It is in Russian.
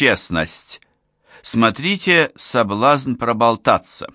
Честность. Смотрите «Соблазн проболтаться».